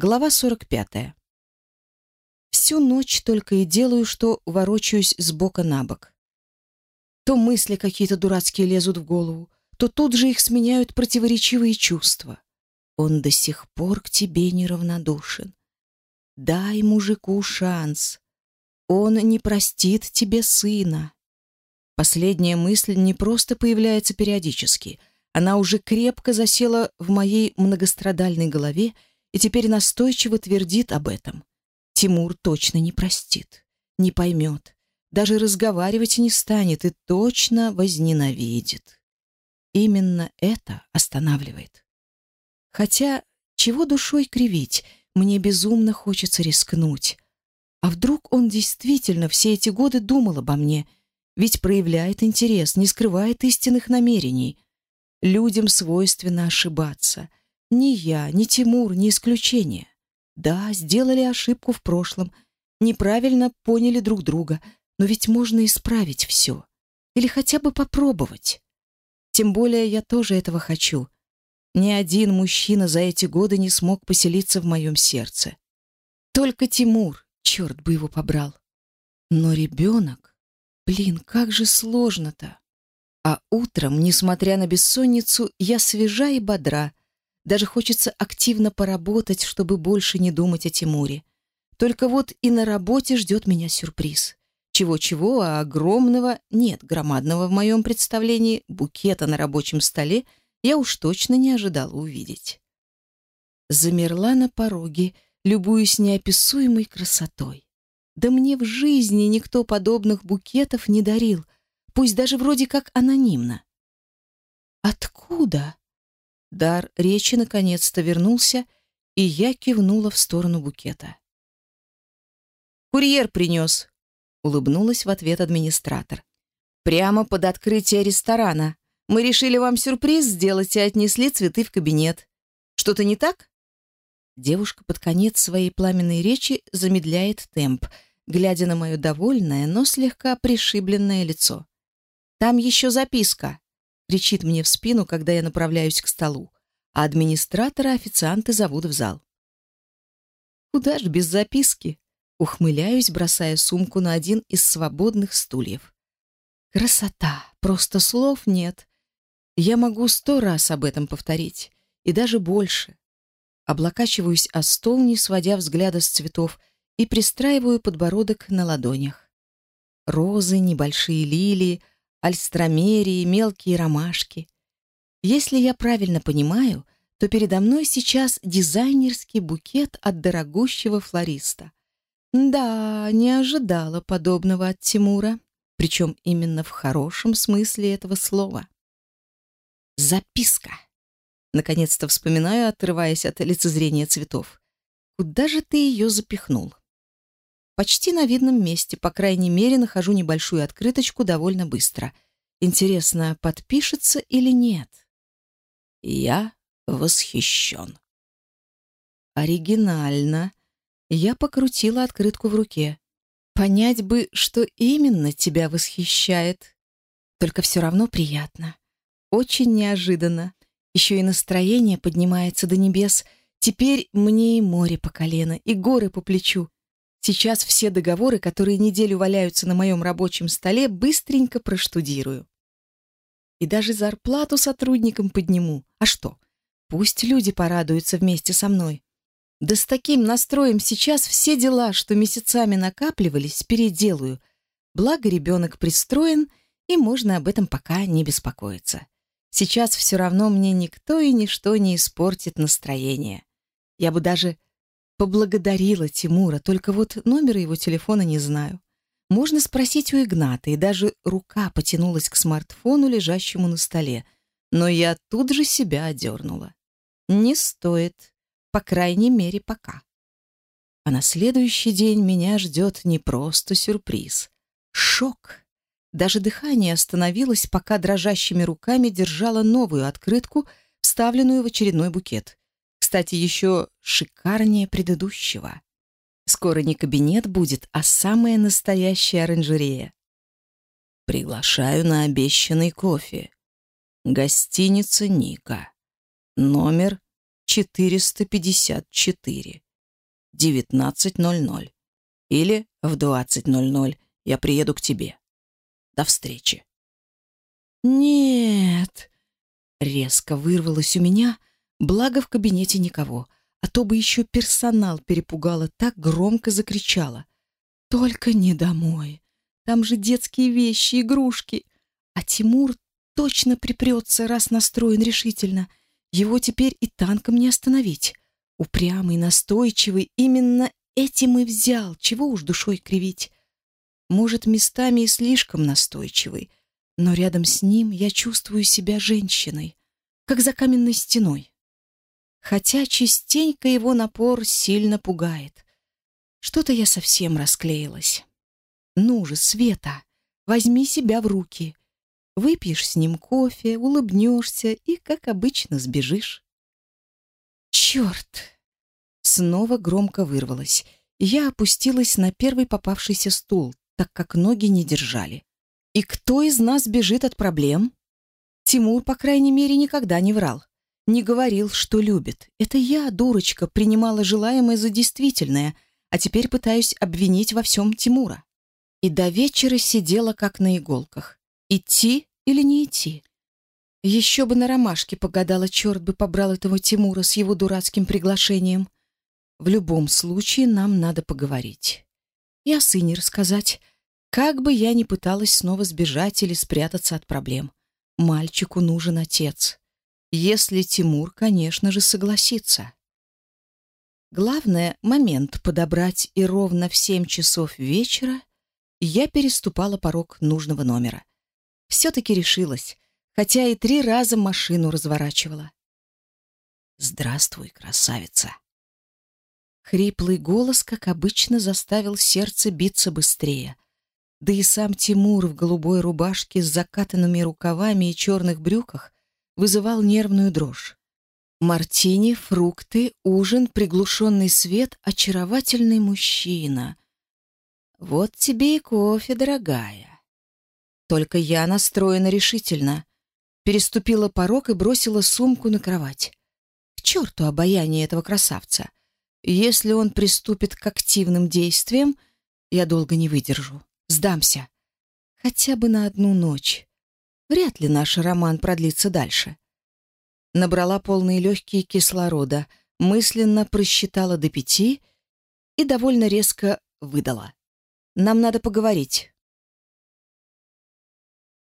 Глава 45. Всю ночь только и делаю, что ворочаюсь с бока на бок. То мысли какие-то дурацкие лезут в голову, то тут же их сменяют противоречивые чувства. Он до сих пор к тебе неравнодушен. Дай мужику шанс. Он не простит тебе сына. Последняя мысль не просто появляется периодически. Она уже крепко засела в моей многострадальной голове — и теперь настойчиво твердит об этом. Тимур точно не простит, не поймет, даже разговаривать не станет и точно возненавидит. Именно это останавливает. Хотя, чего душой кривить, мне безумно хочется рискнуть. А вдруг он действительно все эти годы думал обо мне, ведь проявляет интерес, не скрывает истинных намерений. Людям свойственно ошибаться. Ни я, ни Тимур не исключение. Да, сделали ошибку в прошлом, неправильно поняли друг друга, но ведь можно исправить все. Или хотя бы попробовать. Тем более я тоже этого хочу. Ни один мужчина за эти годы не смог поселиться в моем сердце. Только Тимур, черт бы его побрал. Но ребенок, блин, как же сложно-то. А утром, несмотря на бессонницу, я свежа и бодра, даже хочется активно поработать, чтобы больше не думать о Тимуре. Только вот и на работе ждет меня сюрприз. Чего-чего, а огромного, нет, громадного в моем представлении, букета на рабочем столе я уж точно не ожидала увидеть. Замерла на пороге, любуясь неописуемой красотой. Да мне в жизни никто подобных букетов не дарил, пусть даже вроде как анонимно. Откуда? Дар речи наконец-то вернулся, и я кивнула в сторону букета. «Курьер принес», — улыбнулась в ответ администратор. «Прямо под открытие ресторана. Мы решили вам сюрприз сделать и отнесли цветы в кабинет. Что-то не так?» Девушка под конец своей пламенной речи замедляет темп, глядя на мое довольное, но слегка пришибленное лицо. «Там еще записка», кричит мне в спину, когда я направляюсь к столу. А администратор официанты зовут в зал. Куда ж без записки? Ухмыляюсь, бросая сумку на один из свободных стульев. Красота! Просто слов нет. Я могу сто раз об этом повторить. И даже больше. Облокачиваюсь о стол, не сводя взгляда с цветов, и пристраиваю подбородок на ладонях. Розы, небольшие лилии — альстромерии, мелкие ромашки. Если я правильно понимаю, то передо мной сейчас дизайнерский букет от дорогущего флориста. Да, не ожидала подобного от Тимура, причем именно в хорошем смысле этого слова. Записка. Наконец-то вспоминаю, отрываясь от лицезрения цветов. Куда же ты ее запихнул? Почти на видном месте, по крайней мере, нахожу небольшую открыточку довольно быстро. Интересно, подпишется или нет? Я восхищен. Оригинально. Я покрутила открытку в руке. Понять бы, что именно тебя восхищает. Только все равно приятно. Очень неожиданно. Еще и настроение поднимается до небес. Теперь мне и море по колено, и горы по плечу. Сейчас все договоры, которые неделю валяются на моем рабочем столе, быстренько проштудирую. И даже зарплату сотрудникам подниму. А что? Пусть люди порадуются вместе со мной. Да с таким настроем сейчас все дела, что месяцами накапливались, переделаю. Благо ребенок пристроен, и можно об этом пока не беспокоиться. Сейчас все равно мне никто и ничто не испортит настроение. Я бы даже Поблагодарила Тимура, только вот номера его телефона не знаю. Можно спросить у Игната, и даже рука потянулась к смартфону, лежащему на столе. Но я тут же себя одернула. Не стоит, по крайней мере, пока. А на следующий день меня ждет не просто сюрприз. Шок. Даже дыхание остановилось, пока дрожащими руками держала новую открытку, вставленную в очередной букет. Кстати, еще шикарнее предыдущего. Скоро не кабинет будет, а самая настоящая оранжерея. Приглашаю на обещанный кофе. Гостиница Ника. Номер 454. 19.00. Или в 20.00 я приеду к тебе. До встречи. «Нет!» Резко вырвалось у меня, благо в кабинете никого, а то бы еще персонал перепугала, так громко закричала. «Только не домой! Там же детские вещи, игрушки! А Тимур точно припрется, раз настроен решительно. Его теперь и танком не остановить. Упрямый, настойчивый, именно этим и взял, чего уж душой кривить. Может, местами и слишком настойчивый, но рядом с ним я чувствую себя женщиной, как за каменной стеной. Хотя частенько его напор сильно пугает. Что-то я совсем расклеилась. Ну же, Света, возьми себя в руки. Выпьешь с ним кофе, улыбнешься и, как обычно, сбежишь. Черт! Снова громко вырвалось. Я опустилась на первый попавшийся стул, так как ноги не держали. И кто из нас бежит от проблем? Тимур, по крайней мере, никогда не врал. Не говорил, что любит. Это я, дурочка, принимала желаемое за действительное, а теперь пытаюсь обвинить во всем Тимура. И до вечера сидела как на иголках. Идти или не идти? Еще бы на ромашке погадала, черт бы побрал этого Тимура с его дурацким приглашением. В любом случае нам надо поговорить. И о сыне рассказать. Как бы я ни пыталась снова сбежать или спрятаться от проблем, мальчику нужен отец. если Тимур, конечно же, согласится. Главное — момент подобрать, и ровно в семь часов вечера я переступала порог нужного номера. Все-таки решилась, хотя и три раза машину разворачивала. «Здравствуй, красавица!» Хриплый голос, как обычно, заставил сердце биться быстрее. Да и сам Тимур в голубой рубашке с закатанными рукавами и черных брюках вызывал нервную дрожь. Мартини, фрукты, ужин, приглушенный свет, очаровательный мужчина. Вот тебе и кофе, дорогая. Только я настроена решительно. Переступила порог и бросила сумку на кровать. К черту обаяние этого красавца. Если он приступит к активным действиям, я долго не выдержу. Сдамся. Хотя бы на одну ночь. Вряд ли наш роман продлится дальше. Набрала полные легкие кислорода, мысленно просчитала до пяти и довольно резко выдала. Нам надо поговорить.